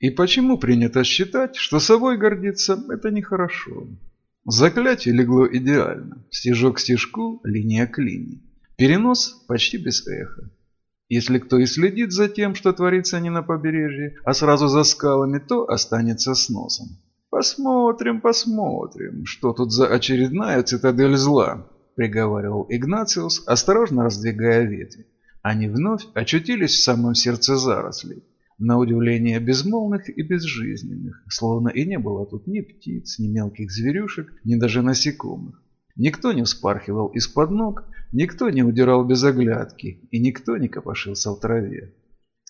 И почему принято считать, что собой гордиться – это нехорошо? Заклятие легло идеально. Стежок к стежку, линия к линии. Перенос почти без эха. Если кто и следит за тем, что творится не на побережье, а сразу за скалами, то останется с носом. Посмотрим, посмотрим, что тут за очередная цитадель зла, приговаривал Игнациус, осторожно раздвигая ветви. Они вновь очутились в самом сердце зарослей. На удивление безмолвных и безжизненных, словно и не было тут ни птиц, ни мелких зверюшек, ни даже насекомых. Никто не вспархивал из-под ног, никто не удирал без оглядки, и никто не копошился в траве.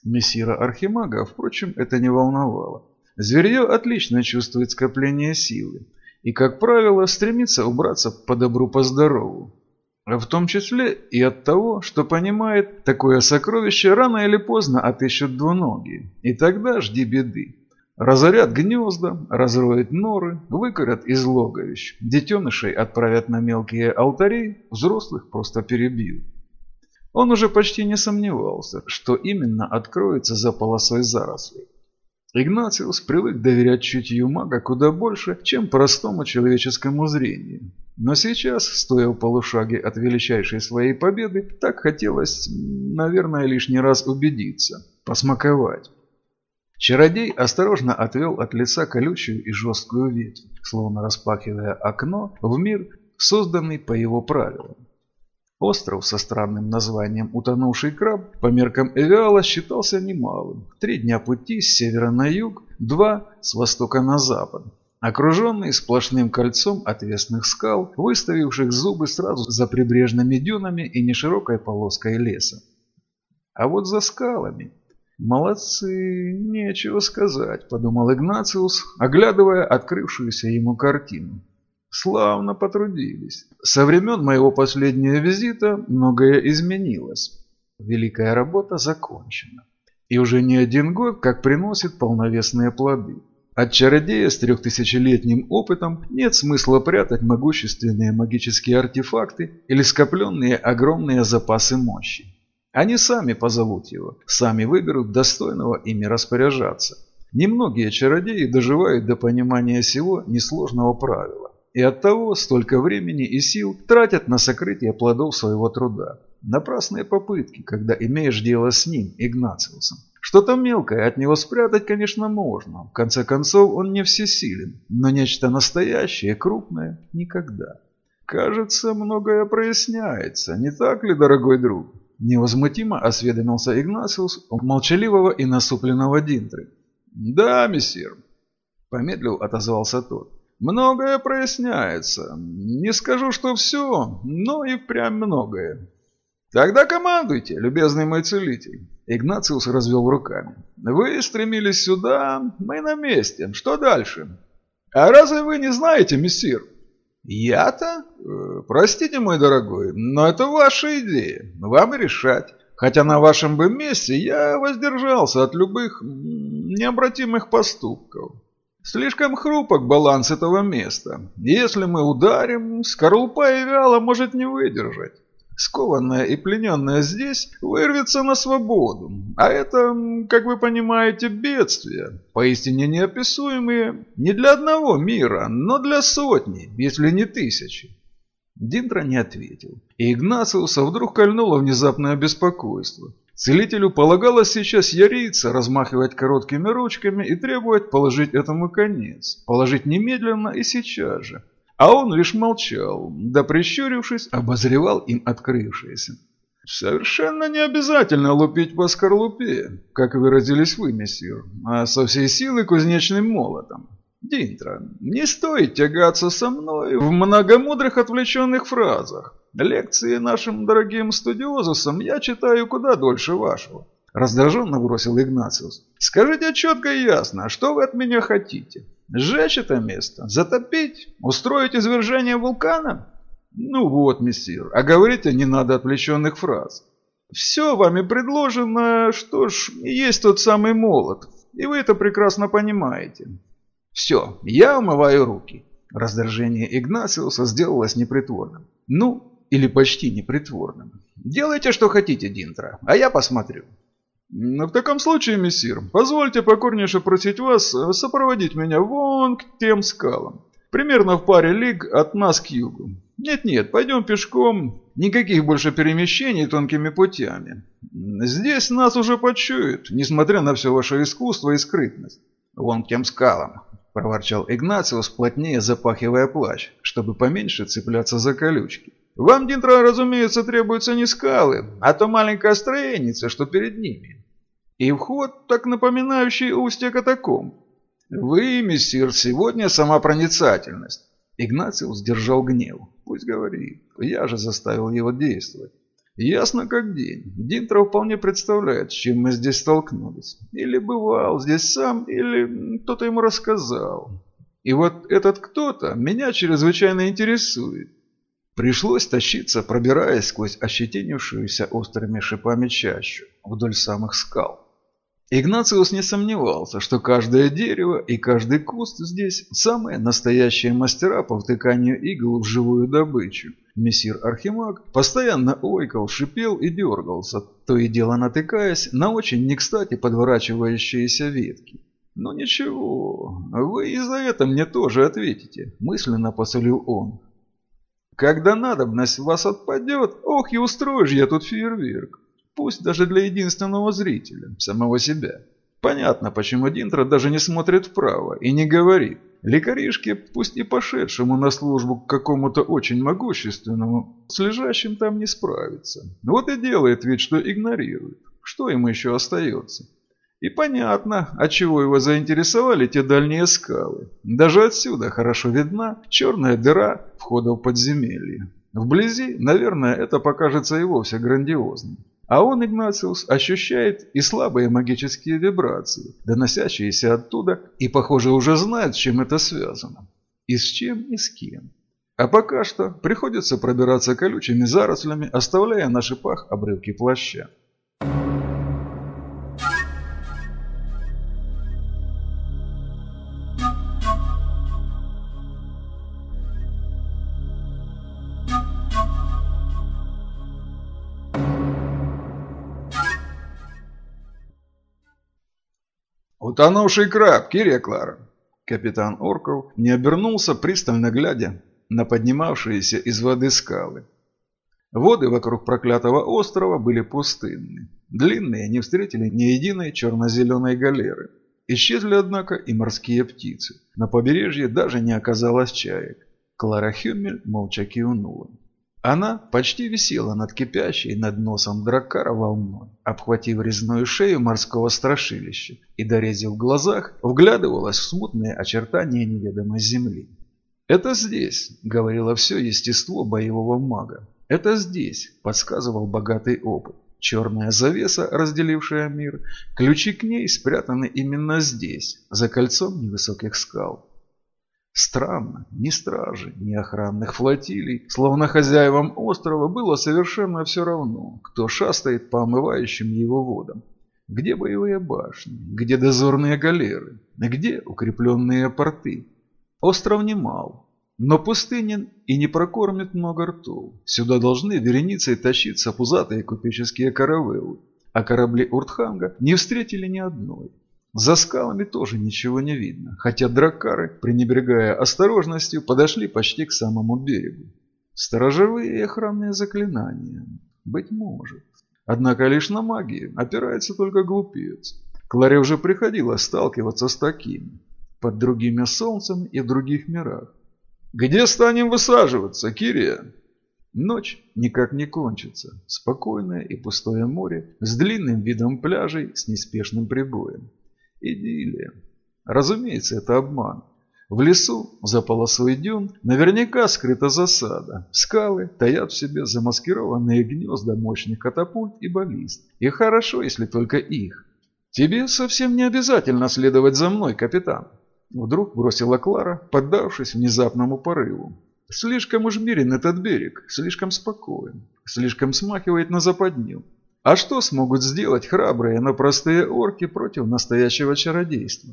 Мессира Архимага, впрочем, это не волновало. Зверье отлично чувствует скопление силы и, как правило, стремится убраться по добру, по здорову. В том числе и от того, что понимает, такое сокровище рано или поздно отыщут двуногие, и тогда жди беды. Разорят гнезда, разроют норы, выкорят из логовищ, детенышей отправят на мелкие алтари, взрослых просто перебьют. Он уже почти не сомневался, что именно откроется за полосой зарослей. Игнациус привык доверять чутью мага куда больше, чем простому человеческому зрению. Но сейчас, стоя в полушаге от величайшей своей победы, так хотелось, наверное, лишний раз убедиться, посмаковать. Чародей осторожно отвел от лица колючую и жесткую ветвь, словно распахивая окно в мир, созданный по его правилам. Остров со странным названием «Утонувший краб» по меркам Эвиала считался немалым. Три дня пути с севера на юг, два с востока на запад. Окруженный сплошным кольцом отвесных скал, выставивших зубы сразу за прибрежными дюнами и неширокой полоской леса. А вот за скалами «Молодцы, нечего сказать», – подумал Игнациус, оглядывая открывшуюся ему картину. «Славно потрудились. Со времен моего последнего визита многое изменилось. Великая работа закончена. И уже не один год как приносит полновесные плоды. От чародея с трехтысячелетним опытом нет смысла прятать могущественные магические артефакты или скопленные огромные запасы мощи. Они сами позовут его, сами выберут достойного ими распоряжаться. Немногие чародеи доживают до понимания сего несложного правила. И оттого столько времени и сил тратят на сокрытие плодов своего труда. Напрасные попытки, когда имеешь дело с ним, Игнациусом. Что-то мелкое от него спрятать, конечно, можно. В конце концов, он не всесилен. Но нечто настоящее, крупное – никогда. Кажется, многое проясняется. Не так ли, дорогой друг? Невозмутимо осведомился Игнациус у молчаливого и насупленного Динтры. «Да, мессир», – помедлил отозвался тот. «Многое проясняется. Не скажу, что все, но и впрямь многое». «Тогда командуйте, любезный мой целитель». Игнациус развел руками. «Вы стремились сюда, мы на месте. Что дальше?» «А разве вы не знаете, мессир?» «Я-то? Э, простите, мой дорогой, но это ваша идея. Вам решать. Хотя на вашем бы месте я воздержался от любых необратимых поступков. Слишком хрупок баланс этого места. Если мы ударим, скорлупа и вяло может не выдержать скованная и плененная здесь, вырвется на свободу. А это, как вы понимаете, бедствие, поистине неописуемые не для одного мира, но для сотни, если не тысячи. Динтра не ответил, и Игнациуса вдруг кольнуло внезапное беспокойство. Целителю полагалось сейчас яриться, размахивать короткими ручками и требовать положить этому конец. Положить немедленно и сейчас же. А он лишь молчал, да прищурившись, обозревал им открывшееся. «Совершенно не обязательно лупить по скорлупе, как выразились вы, мессир, а со всей силы кузнечным молотом. Динтра, не стоит тягаться со мной в многомудрых отвлеченных фразах. Лекции нашим дорогим студиозусам я читаю куда дольше вашего». Раздраженно бросил Игнациус. «Скажите четко и ясно, что вы от меня хотите?» Сжечь это место? Затопить? Устроить извержение вулкана? Ну вот, мессир, а говорите не надо отвлеченных фраз. Все вами предложено, что ж, есть тот самый молот, и вы это прекрасно понимаете. Все, я умываю руки. Раздражение Игнациуса сделалось непритворным. Ну, или почти непритворным. Делайте, что хотите, Динтра, а я посмотрю. В таком случае, мессир, позвольте покорнейше просить вас сопроводить меня вон к тем скалам. Примерно в паре лиг от нас к югу. Нет-нет, пойдем пешком. Никаких больше перемещений тонкими путями. Здесь нас уже почуют, несмотря на все ваше искусство и скрытность. Вон к тем скалам, проворчал Игнациус, плотнее запахивая плащ, чтобы поменьше цепляться за колючки. Вам, Динтро, разумеется, требуются не скалы, а то маленькая строеница, что перед ними. И вход, так напоминающий устье катакомб. «Вы, мессир, сегодня сама проницательность». Игнациус сдержал гнев. «Пусть говорит. Я же заставил его действовать. Ясно как день. Динтро вполне представляет, с чем мы здесь столкнулись. Или бывал здесь сам, или кто-то ему рассказал. И вот этот кто-то меня чрезвычайно интересует. Пришлось тащиться, пробираясь сквозь ощетинившуюся острыми шипами чащу вдоль самых скал. Игнациус не сомневался, что каждое дерево и каждый куст здесь самые настоящие мастера по втыканию игл в живую добычу. Мессир Архимаг постоянно ойкал, шипел и дергался, то и дело натыкаясь на очень не кстати подворачивающиеся ветки. «Ну ничего, вы и за это мне тоже ответите», – мысленно посолил он. «Когда надобность вас отпадет, ох и устроишь я тут фейерверк. Пусть даже для единственного зрителя, самого себя. Понятно, почему Динтро даже не смотрит вправо и не говорит. Лекаришке, пусть и пошедшему на службу к какому-то очень могущественному, с лежащим там не справится. Вот и делает вид, что игнорирует. Что ему еще остается? И понятно, отчего его заинтересовали те дальние скалы. Даже отсюда хорошо видна черная дыра входа в подземелье. Вблизи, наверное, это покажется и вовсе грандиозным. А он, Игнациус, ощущает и слабые магические вибрации, доносящиеся оттуда, и, похоже, уже знает, с чем это связано. И с чем, и с кем. А пока что приходится пробираться колючими зарослями, оставляя на шипах обрывки плаща. «Утонувший краб, Кирия Клара!» Капитан Орков не обернулся, пристально глядя на поднимавшиеся из воды скалы. Воды вокруг проклятого острова были пустынны. Длинные не встретили ни единой черно-зеленой галеры. Исчезли, однако, и морские птицы. На побережье даже не оказалось чаек. Клара Хюмель молча кивнула. Она почти висела над кипящей над носом дракара волной, обхватив резную шею морского страшилища и, дорезив в глазах, вглядывалась в смутные очертания неведомой земли. «Это здесь», — говорило все естество боевого мага. «Это здесь», — подсказывал богатый опыт. Черная завеса, разделившая мир, ключи к ней спрятаны именно здесь, за кольцом невысоких скал. Странно, ни стражи, ни охранных флотилий, словно хозяевам острова было совершенно все равно, кто шастает по омывающим его водам. Где боевые башни, где дозорные галеры, где укрепленные порты. Остров немал, но пустынен и не прокормит много ртов. Сюда должны вереницей тащиться пузатые купеческие каравеллы, а корабли Уртханга не встретили ни одной. За скалами тоже ничего не видно, хотя драккары, пренебрегая осторожностью, подошли почти к самому берегу. Сторожевые и охранные заклинания. Быть может. Однако лишь на магии опирается только глупец. Кларе уже приходилось сталкиваться с таким. Под другими солнцем и в других мирах. «Где станем высаживаться, Кирия?» Ночь никак не кончится. Спокойное и пустое море с длинным видом пляжей с неспешным прибоем. Идиллия. Разумеется, это обман. В лесу, за полосой дюн, наверняка скрыта засада. Скалы таят в себе замаскированные гнезда мощных катапульт и баллист. И хорошо, если только их. «Тебе совсем не обязательно следовать за мной, капитан», Вдруг бросила Клара, поддавшись внезапному порыву. Слишком уж мирен этот берег, слишком спокоен, слишком смахивает на западню. А что смогут сделать храбрые, но простые орки против настоящего чародейства?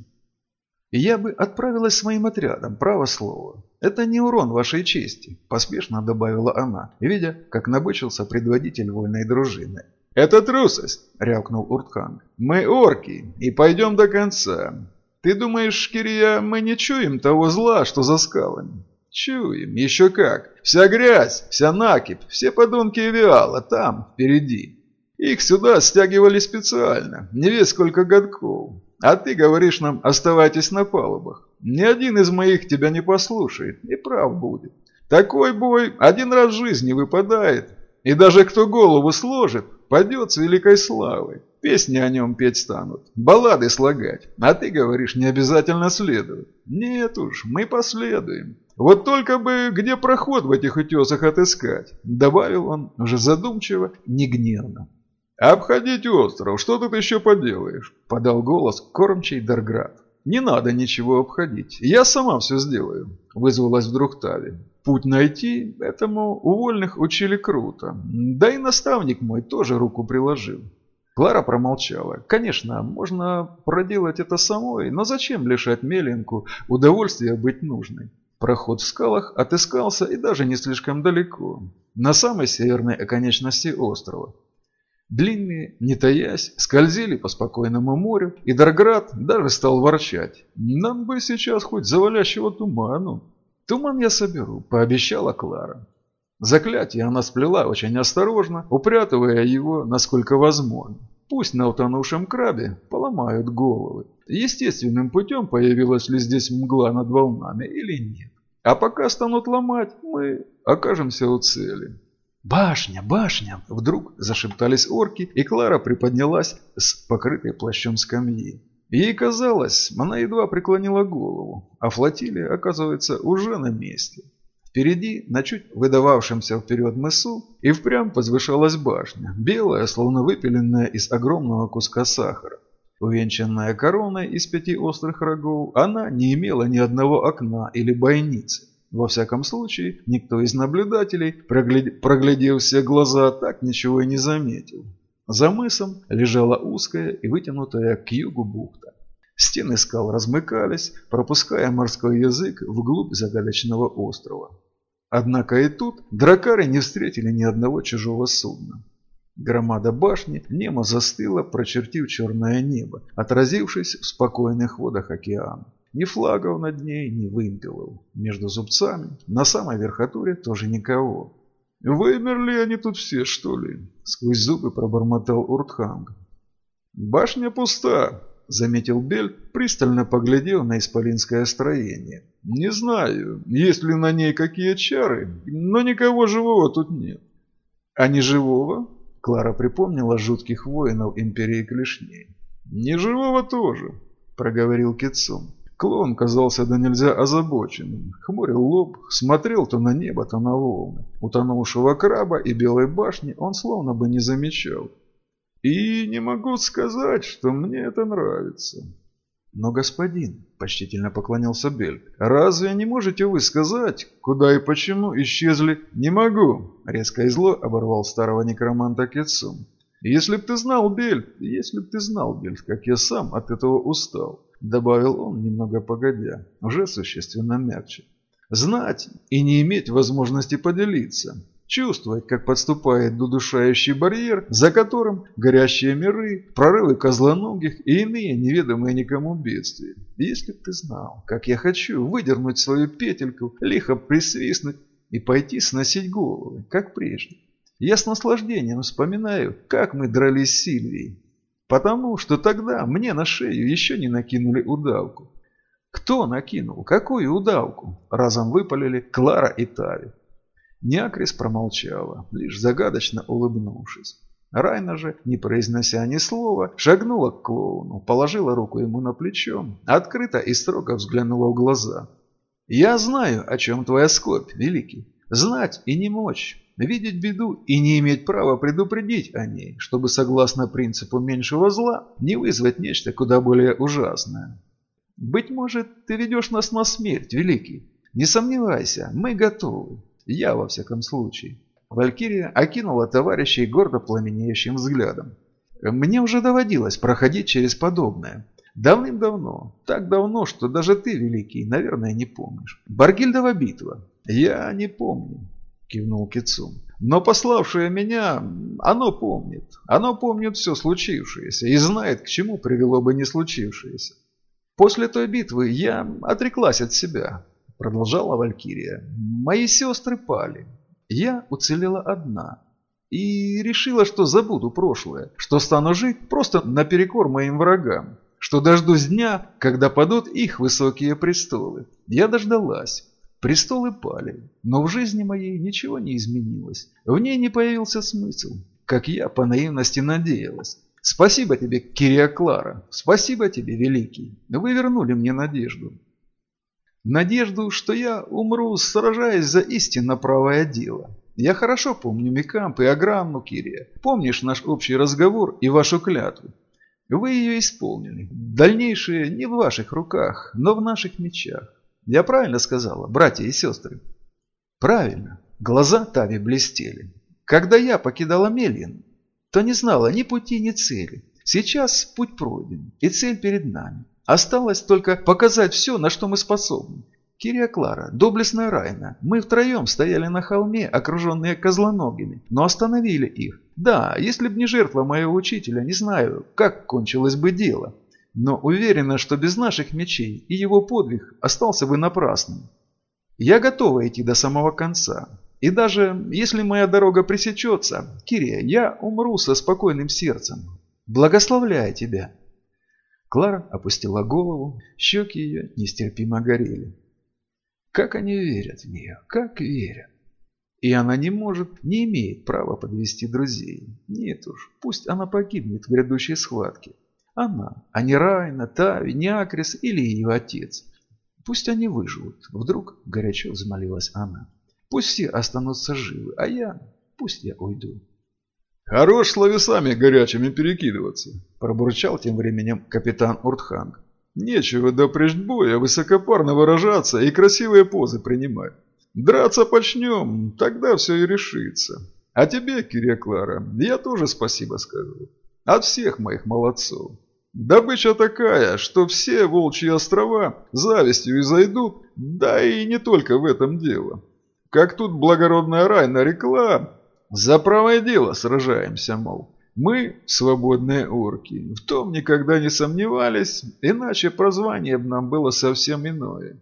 Я бы отправилась с моим отрядом, право слово. Это не урон вашей чести, поспешно добавила она, видя, как набычился предводитель вольной дружины. «Это трусость!» – рявкнул Уртханг. «Мы орки и пойдем до конца. Ты думаешь, Шкирия, мы не чуем того зла, что за скалами?» «Чуем, еще как. Вся грязь, вся накипь, все подонки Эвиала там, впереди. Их сюда стягивали специально, не весь сколько годков. А ты говоришь нам, оставайтесь на палубах. Ни один из моих тебя не послушает, и прав будет. Такой бой один раз в жизни выпадает, и даже кто голову сложит, падет с великой славой. Песни о нем петь станут, баллады слагать, а ты говоришь, не обязательно следовать. Нет уж, мы последуем. Вот только бы где проход в этих утесах отыскать, добавил он уже задумчиво, не гневно. «Обходить остров, что тут еще поделаешь?» – подал голос кормчий Дарград. «Не надо ничего обходить, я сама все сделаю», – вызвалась вдруг Тави. «Путь найти, этому у вольных учили круто, да и наставник мой тоже руку приложил». Клара промолчала. Конечно, можно проделать это самой, но зачем лишать Меленку удовольствия быть нужной? Проход в скалах отыскался и даже не слишком далеко, на самой северной оконечности острова. Длинные, не таясь, скользили по спокойному морю, и Дарград даже стал ворчать. «Нам бы сейчас хоть завалящего туману». «Туман я соберу», – пообещала Клара. Заклятие она сплела очень осторожно, упрятывая его насколько возможно. Пусть на утонувшем крабе поломают головы. Естественным путем появилась ли здесь мгла над волнами или нет. А пока станут ломать, мы окажемся у цели. «Башня, башня!» Вдруг зашептались орки, и Клара приподнялась с покрытой плащом скамьи. Ей казалось, она едва преклонила голову, а флотилия, оказывается, уже на месте. Впереди, на чуть выдававшемся вперед мысу, и впрямь возвышалась башня, белая, словно выпиленная из огромного куска сахара. Увенчанная короной из пяти острых рогов, она не имела ни одного окна или бойницы. Во всяком случае, никто из наблюдателей, проглядев все глаза, так ничего и не заметил. За мысом лежала узкая и вытянутая к югу бухта. Стены скал размыкались, пропуская морской язык вглубь загадочного острова. Однако и тут дракары не встретили ни одного чужого судна. Громада башни немо застыла, прочертив черное небо, отразившись в спокойных водах океана. Ни флагов над ней, ни вымпелов. Между зубцами, на самой верхотуре тоже никого. «Вымерли они тут все, что ли?» Сквозь зубы пробормотал Уртханг. «Башня пуста», — заметил Бель, пристально поглядев на исполинское строение. «Не знаю, есть ли на ней какие чары, но никого живого тут нет». «А не живого?» — Клара припомнила жутких воинов Империи Клешней. «Не живого тоже», — проговорил Китсун. Клоун казался до нельзя озабоченным, хмурил лоб, смотрел то на небо, то на волны. Утонувшего краба и белой башни он словно бы не замечал. И не могу сказать, что мне это нравится. Но, господин, почтительно поклонился Бель, разве не можете вы сказать, куда и почему исчезли? Не могу, резко и зло оборвал старого некроманта Кетсум. Если б ты знал, Бель, если б ты знал, Бель, как я сам от этого устал добавил он немного погодя, уже существенно мягче. Знать и не иметь возможности поделиться. Чувствовать, как подступает дудушающий барьер, за которым горящие миры, прорывы козлоногих и иные неведомые никому бедствия. Если б ты знал, как я хочу выдернуть свою петельку, лихо присвистнуть и пойти сносить головы, как прежде. Я с наслаждением вспоминаю, как мы дрались с Сильвией, Потому что тогда мне на шею еще не накинули удавку. Кто накинул? Какую удавку? Разом выпалили Клара и Тави. Неакрис промолчала, лишь загадочно улыбнувшись. Райна же, не произнося ни слова, шагнула к клоуну, положила руку ему на плечо, открыто и строго взглянула в глаза. «Я знаю, о чем твоя скорбь, Великий. Знать и не мочь видеть беду и не иметь права предупредить о ней, чтобы, согласно принципу меньшего зла, не вызвать нечто куда более ужасное. Быть может, ты ведешь нас на смерть, Великий. Не сомневайся, мы готовы. Я, во всяком случае. Валькирия окинула товарищей гордо пламенеющим взглядом. Мне уже доводилось проходить через подобное. Давным-давно. Так давно, что даже ты, Великий, наверное, не помнишь. Баргильдова битва. Я не помню. Кивнул Кицум. Но пославшее меня, оно помнит. Оно помнит все случившееся и знает, к чему привело бы не случившееся. После той битвы я отреклась от себя, продолжала Валькирия. Мои сестры пали. Я уцелела одна. И решила, что забуду прошлое, что стану жить просто наперекор моим врагам, что дождусь дня, когда падут их высокие престолы. Я дождалась. Престолы пали, но в жизни моей ничего не изменилось. В ней не появился смысл, как я по наивности надеялась. Спасибо тебе, Кирия Клара, спасибо тебе, Великий. Вы вернули мне надежду. Надежду, что я умру, сражаясь за истинно правое дело. Я хорошо помню Микамп и Агранну, Кирия. Помнишь наш общий разговор и вашу клятву? Вы ее исполнили. Дальнейшее не в ваших руках, но в наших мечах. Я правильно сказала, братья и сестры? Правильно. Глаза Тави блестели. Когда я покидала Мельин, то не знала ни пути, ни цели. Сейчас путь пройден, и цель перед нами. Осталось только показать все, на что мы способны. Кирия Клара, доблестная Райна, мы втроем стояли на холме, окруженные козлоногими, но остановили их. Да, если б не жертва моего учителя, не знаю, как кончилось бы дело но уверена, что без наших мечей и его подвиг остался бы напрасным. Я готова идти до самого конца. И даже если моя дорога пресечется, Кирия, я умру со спокойным сердцем. Благословляю тебя. Клара опустила голову, щеки ее нестерпимо горели. Как они верят в нее, как верят. И она не может, не имеет права подвести друзей. Нет уж, пусть она погибнет в грядущей схватке. Она, а не Райна, Тави, не Акрис или ее отец. Пусть они выживут. Вдруг горячо взмолилась она. Пусть все останутся живы, а я, пусть я уйду. Хорош словесами горячими перекидываться, пробурчал тем временем капитан Уртханг. Нечего до прежде боя высокопарно выражаться и красивые позы принимать. Драться почнем, тогда все и решится. А тебе, Кирия Клара, я тоже спасибо скажу. От всех моих молодцов. Добыча такая, что все волчьи острова завистью изойдут, да и не только в этом дело. Как тут благородная рай нарекла, за правое дело сражаемся, мол. Мы свободные орки, в том никогда не сомневались, иначе прозвание бы нам было совсем иное.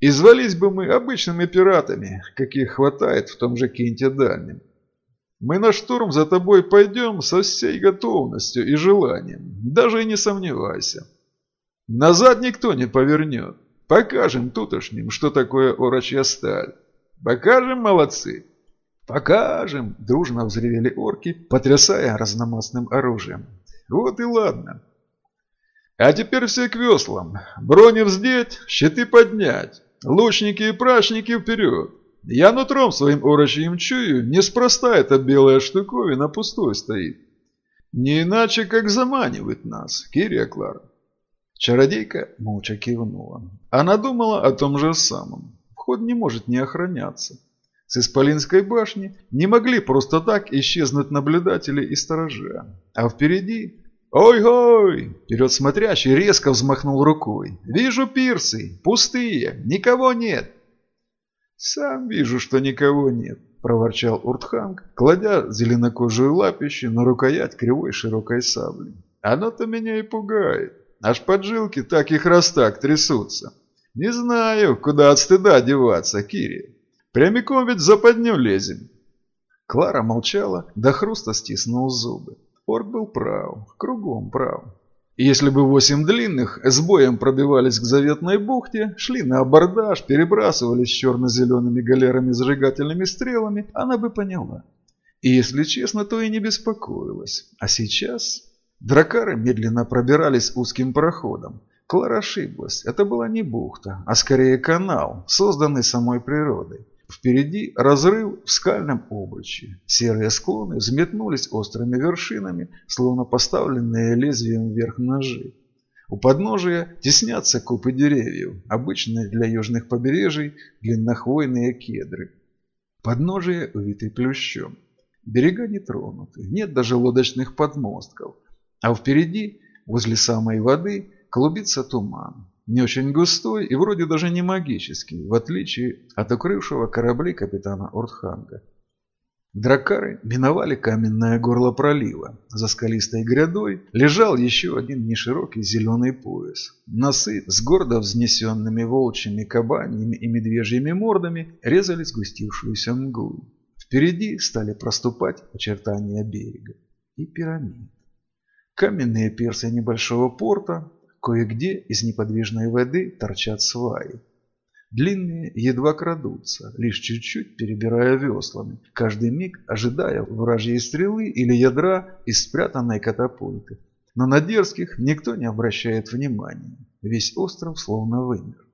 Извались бы мы обычными пиратами, каких хватает в том же Кенте Дальнем. Мы на штурм за тобой пойдем со всей готовностью и желанием, даже и не сомневайся. Назад никто не повернет. Покажем тутошним, что такое орочья сталь. Покажем, молодцы. Покажем, дружно взревели орки, потрясая разномастным оружием. Вот и ладно. А теперь все к веслам. Брони вздеть, щиты поднять. Лучники и прачники вперед. Я нутром своим орочьим чую, неспроста эта белая штуковина пустой стоит. Не иначе, как заманивает нас, Кирия Клара. Чародейка молча кивнула. Она думала о том же самом. Вход не может не охраняться. С Исполинской башни не могли просто так исчезнуть наблюдатели и сторожа. А впереди... «Ой-ой!» Вперед смотрящий резко взмахнул рукой. «Вижу пирсы, пустые, никого нет. «Сам вижу, что никого нет», – проворчал Уртханг, кладя зеленокожую лапищу на рукоять кривой широкой сабли. «Оно-то меня и пугает. Аж поджилки так и храстак трясутся. Не знаю, куда от стыда деваться, Кири. Прямиком ведь за западню лезем». Клара молчала, до хруста стиснул зубы. Орк был прав, кругом прав. Если бы восемь длинных с боем пробивались к заветной бухте, шли на абордаж, перебрасывались черно-зелеными галерами зажигательными стрелами, она бы поняла. И если честно, то и не беспокоилась. А сейчас... Дракары медленно пробирались узким проходом. Клара ошиблась. Это была не бухта, а скорее канал, созданный самой природой. Впереди разрыв в скальном обруче. Серые склоны взметнулись острыми вершинами, словно поставленные лезвием вверх ножи. У подножия теснятся купы деревьев, обычные для южных побережий длиннохвойные кедры. Подножие увиты плющом. Берега не тронуты, нет даже лодочных подмостков. А впереди, возле самой воды, клубится туман. Не очень густой и вроде даже не магический, в отличие от укрывшего корабли капитана Ортханга. Дракары миновали каменное горло пролива. За скалистой грядой лежал еще один неширокий зеленый пояс. Носы с гордо взнесенными волчьими, кабаньими и медвежьими мордами резали сгустившуюся мглу. Впереди стали проступать очертания берега и пирамид. Каменные персы небольшого порта, кое-где из неподвижной воды торчат сваи. Длинные едва крадутся, лишь чуть-чуть перебирая веслами, каждый миг ожидая вражьей стрелы или ядра из спрятанной катапульты. Но на дерзких никто не обращает внимания. Весь остров словно вымер.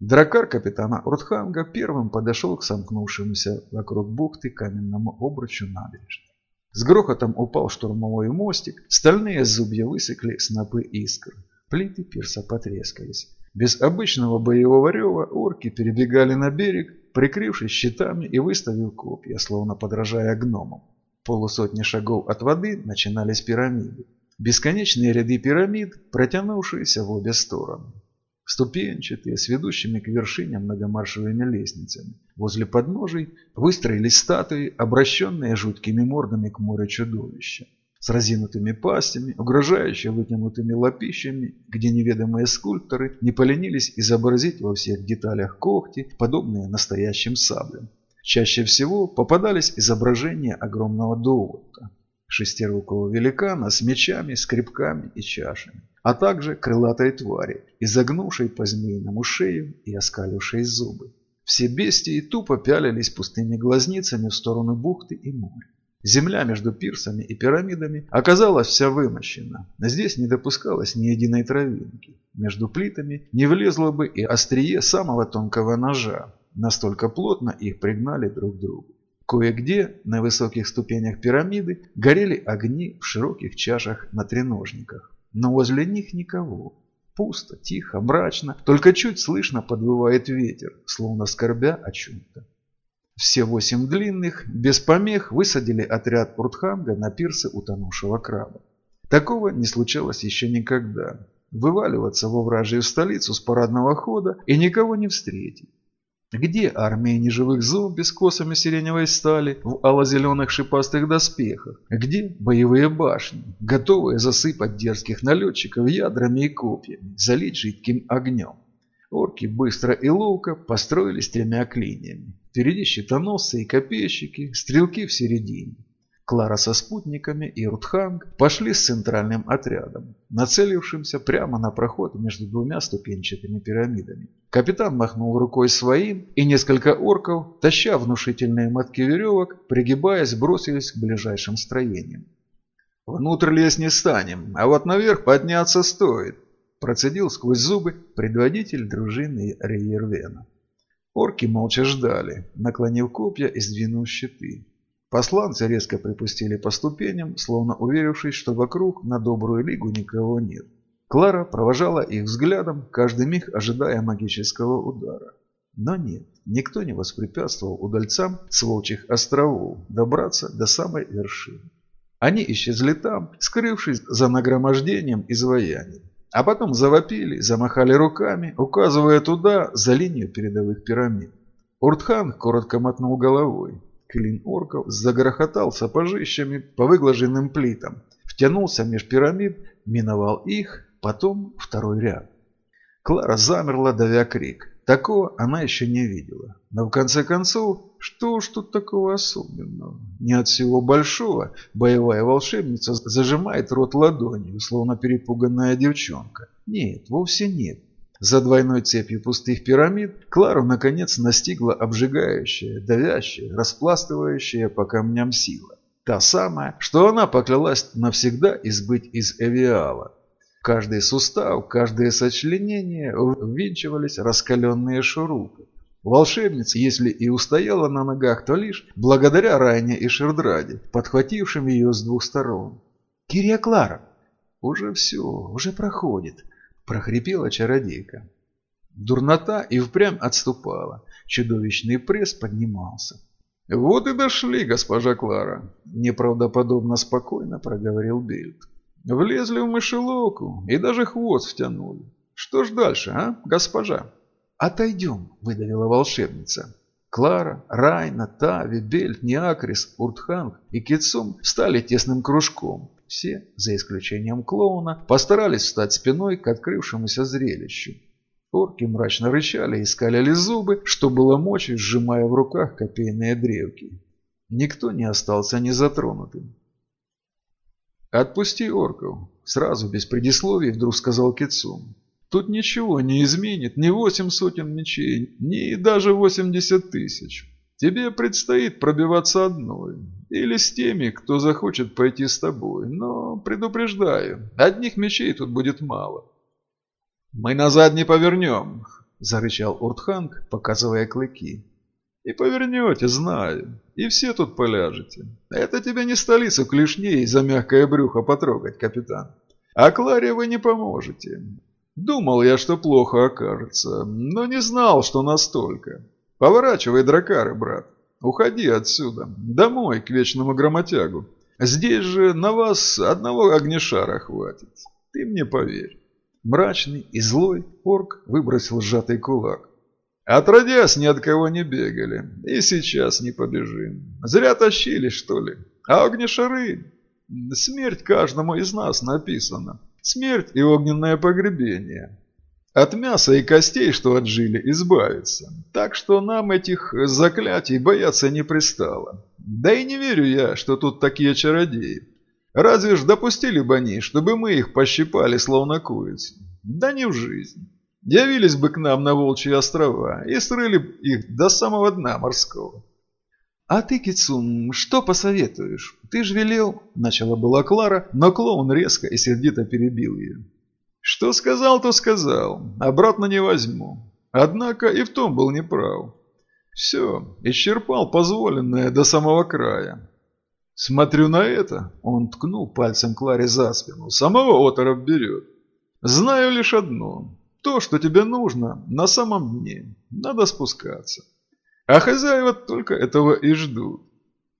Дракар капитана Уртханга первым подошел к сомкнувшемуся вокруг бухты каменному обручу набережной. С грохотом упал штурмовой мостик, стальные зубья высекли снопы искр. Плиты пирса потрескались. Без обычного боевого рева орки перебегали на берег, прикрывшись щитами и выставив копья, словно подражая гномам. Полусотни шагов от воды начинались пирамиды. Бесконечные ряды пирамид, протянувшиеся в обе стороны. Ступенчатые, с ведущими к вершинам многомаршевыми лестницами. Возле подножий выстроились статуи, обращенные жуткими мордами к морю чудовища с разинутыми пастями, угрожающе вытянутыми лапищами, где неведомые скульпторы не поленились изобразить во всех деталях когти, подобные настоящим саблям. Чаще всего попадались изображения огромного довода, шестирукого великана с мечами, скребками и чашами, а также крылатой твари, изогнувшей по змеиному шею и оскалившей зубы. Все бестии тупо пялились пустыми глазницами в сторону бухты и моря. Земля между пирсами и пирамидами оказалась вся вымощена. Здесь не допускалось ни единой травинки. Между плитами не влезло бы и острие самого тонкого ножа. Настолько плотно их пригнали друг к другу. Кое-где на высоких ступенях пирамиды горели огни в широких чашах на треножниках. Но возле них никого. Пусто, тихо, мрачно, только чуть слышно подвывает ветер, словно скорбя о чем-то. Все восемь длинных, без помех, высадили отряд Уртханга на пирсы утонувшего краба. Такого не случалось еще никогда. Вываливаться во вражью столицу с парадного хода и никого не встретить. Где армия неживых зомби с косами сиреневой стали в ало-зеленых шипастых доспехах? Где боевые башни, готовые засыпать дерзких налетчиков ядрами и копьями, залить жидким огнем? Орки быстро и ловко построились тремя клиниями. Впереди щитоносцы и копейщики, стрелки в середине. Клара со спутниками и Рутханг пошли с центральным отрядом, нацелившимся прямо на проход между двумя ступенчатыми пирамидами. Капитан махнул рукой своим, и несколько орков, таща внушительные мотки веревок, пригибаясь, бросились к ближайшим строениям. «Внутрь лезть не станем, а вот наверх подняться стоит», Процедил сквозь зубы предводитель дружины Рейервена. Орки молча ждали, наклонив копья и сдвинув щиты. Посланцы резко припустили по ступеням, словно уверившись, что вокруг на добрую лигу никого нет. Клара провожала их взглядом, каждый миг ожидая магического удара. Но нет, никто не воспрепятствовал удальцам с волчьих островов добраться до самой вершины. Они исчезли там, скрывшись за нагромождением изваяний. А потом завопили, замахали руками, указывая туда, за линию передовых пирамид. Уртхан коротко мотнул головой. Клин орков загрохотал сапожищами по выглаженным плитам, втянулся меж пирамид, миновал их, потом второй ряд. Клара замерла, давя крик. Такого она еще не видела. Но в конце концов, что уж тут такого особенного? Не от всего большого боевая волшебница зажимает рот ладонью, словно перепуганная девчонка. Нет, вовсе нет. За двойной цепью пустых пирамид Клару наконец настигла обжигающая, давящая, распластывающая по камням сила. Та самая, что она поклялась навсегда избыть из Эвиала. Каждый сустав, каждое сочленение ввинчивались раскаленные шурупы. Волшебница, если и устояла на ногах, то лишь благодаря Райне и Шердраде, подхватившим ее с двух сторон. «Кирия Клара!» «Уже все, уже проходит», – прохрипела чародейка. Дурнота и впрямь отступала. Чудовищный пресс поднимался. «Вот и дошли, госпожа Клара», – неправдоподобно спокойно проговорил Бельт. Влезли в мышеловку и даже хвост втянули. Что ж дальше, а, госпожа?» «Отойдем», — выдавила волшебница. Клара, Райна, Тави, Бельт, Неакрис, Уртханг и Китсум стали тесным кружком. Все, за исключением клоуна, постарались встать спиной к открывшемуся зрелищу. Орки мрачно рычали и скаляли зубы, что было мочи, сжимая в руках копейные древки. Никто не остался незатронутым. «Отпусти орков!» – сразу, без предисловий, вдруг сказал Китсум. Тут ничего не изменит ни восемь сотен мечей, ни даже восемьдесят тысяч. Тебе предстоит пробиваться одной. Или с теми, кто захочет пойти с тобой. Но, предупреждаю, одних мечей тут будет мало. «Мы назад не повернем», – зарычал Уртханг, показывая клыки. «И повернете, знаю. И все тут поляжете. Это тебе не столицу клешней за мягкое брюхо потрогать, капитан. А Кларе вы не поможете. Думал я, что плохо окажется, но не знал, что настолько. Поворачивай, дракары, брат. Уходи отсюда, домой, к вечному громотягу. Здесь же на вас одного огнешара хватит. Ты мне поверь. Мрачный и злой орк выбросил сжатый кулак. Отродясь, ни от кого не бегали. И сейчас не побежим. Зря тащили, что ли. А огнешары... Смерть каждому из нас написана. Смерть и огненное погребение. От мяса и костей, что отжили, избавиться. Так что нам этих заклятий бояться не пристало. Да и не верю я, что тут такие чародеи. Разве ж допустили бы они, чтобы мы их пощипали, словно курицы? Да не в жизнь. Явились бы к нам на Волчьи острова и срыли их до самого дна морского. «А ты, Кицун, что посоветуешь? Ты ж велел...» Начала была Клара, но клоун резко и сердито перебил ее. «Что сказал, то сказал. Обратно не возьму. Однако и в том был неправ. Все, исчерпал позволенное до самого края. Смотрю на это, он ткнул пальцем Кларе за спину, самого оторов берет. Знаю лишь одно. То, что тебе нужно, на самом дне. Надо спускаться. А хозяева только этого и ждут.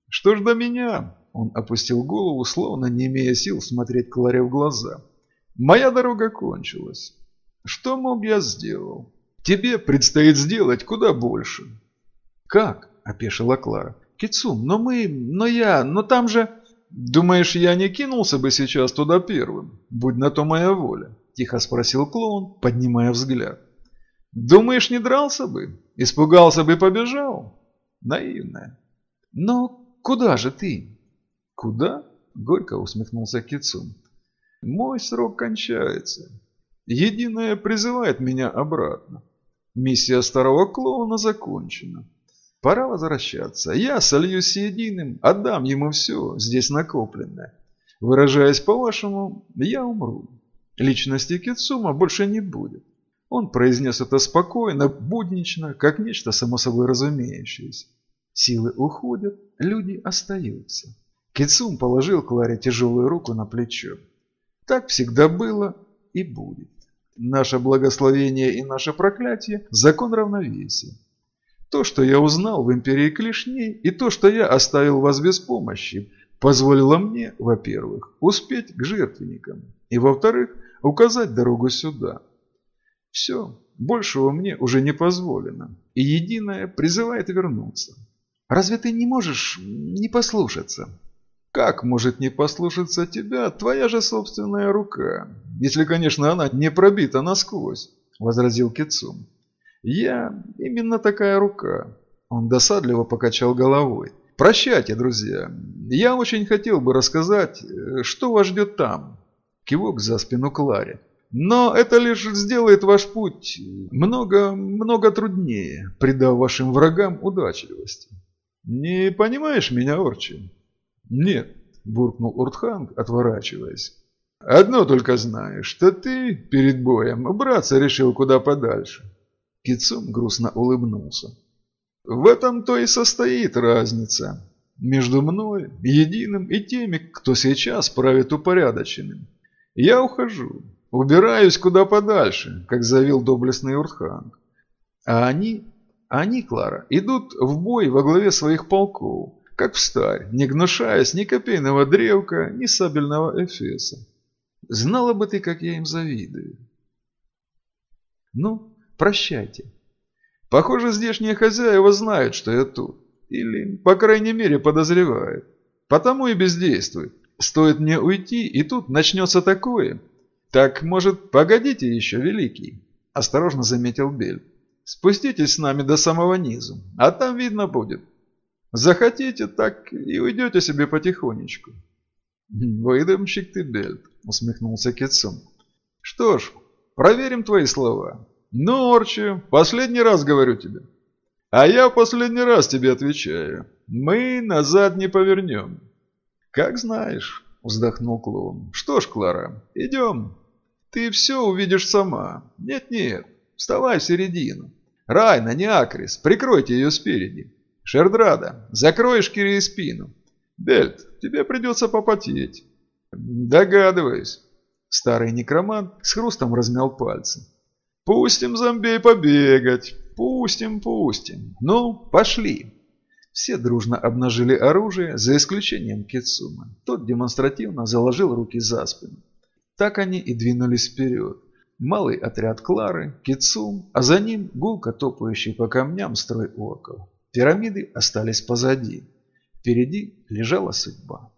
Что ж до меня? Он опустил голову, словно не имея сил смотреть Кларе в глаза. Моя дорога кончилась. Что мог я сделал? Тебе предстоит сделать куда больше. Как? Опешила Клара. Кицун, но мы, но я, но там же... Думаешь, я не кинулся бы сейчас туда первым? Будь на то моя воля. Тихо спросил клоун, поднимая взгляд. Думаешь, не дрался бы? Испугался бы и побежал? Наивная. Но куда же ты? Куда? Горько усмехнулся Кицун. Мой срок кончается. Единое призывает меня обратно. Миссия старого клоуна закончена. Пора возвращаться. Я сольюсь с единым, отдам ему все, здесь накопленное. Выражаясь по-вашему, я умру. Личности Кицума больше не будет. Он произнес это спокойно, буднично, как нечто само собой разумеющееся. Силы уходят, люди остаются. Кицум положил Кларе тяжелую руку на плечо. Так всегда было и будет. Наше благословение и наше проклятие – закон равновесия. То, что я узнал в империи клешней, и то, что я оставил вас без помощи, позволило мне, во-первых, успеть к жертвенникам, и, во-вторых, указать дорогу сюда – все, большего мне уже не позволено. И единое призывает вернуться. Разве ты не можешь не послушаться? Как может не послушаться тебя твоя же собственная рука? Если, конечно, она не пробита насквозь, возразил Кицум. Я именно такая рука. Он досадливо покачал головой. Прощайте, друзья. Я очень хотел бы рассказать, э, что вас ждет там. Кивок за спину Кларе. Но это лишь сделает ваш путь много-много труднее, придав вашим врагам удачливости. Не понимаешь меня, Орчи? Нет, буркнул Уртханг, отворачиваясь. Одно только знаешь, что ты перед боем браться решил куда подальше. Кицум грустно улыбнулся. В этом-то и состоит разница между мной, единым, и теми, кто сейчас правит упорядоченным. Я ухожу, Убираюсь куда подальше, как завел доблестный Уртханг. А они, они, Клара, идут в бой во главе своих полков, как в старь, не гнушаясь ни копейного древка, ни сабельного эфеса. Знала бы ты, как я им завидую. Ну, прощайте. Похоже, здешние хозяева знают, что я тут. Или, по крайней мере, подозревают. Потому и бездействуют. Стоит мне уйти, и тут начнется такое. Так, может, погодите еще, Великий? Осторожно заметил Бель. Спуститесь с нами до самого низу, а там видно будет. Захотите, так и уйдете себе потихонечку. Выдумщик ты, Бельт, усмехнулся Китсум. Что ж, проверим твои слова. Ну, Орчи, последний раз говорю тебе. А я последний раз тебе отвечаю. Мы назад не повернем. Как знаешь, вздохнул клоун. Что ж, Клара, идем. Ты все увидишь сама. Нет-нет, вставай в середину. Райна, не Акрис, прикройте ее спереди. Шердрада, закроешь Кире спину. Бельт, тебе придется попотеть. Догадываюсь. Старый некромант с хрустом размял пальцы. Пустим зомбей побегать. Пустим, пустим. Ну, пошли. Все дружно обнажили оружие, за исключением Кицума. Тот демонстративно заложил руки за спину. Так они и двинулись вперед. Малый отряд Клары, Кицум, а за ним гулко топающий по камням строй орков. Пирамиды остались позади. Впереди лежала судьба.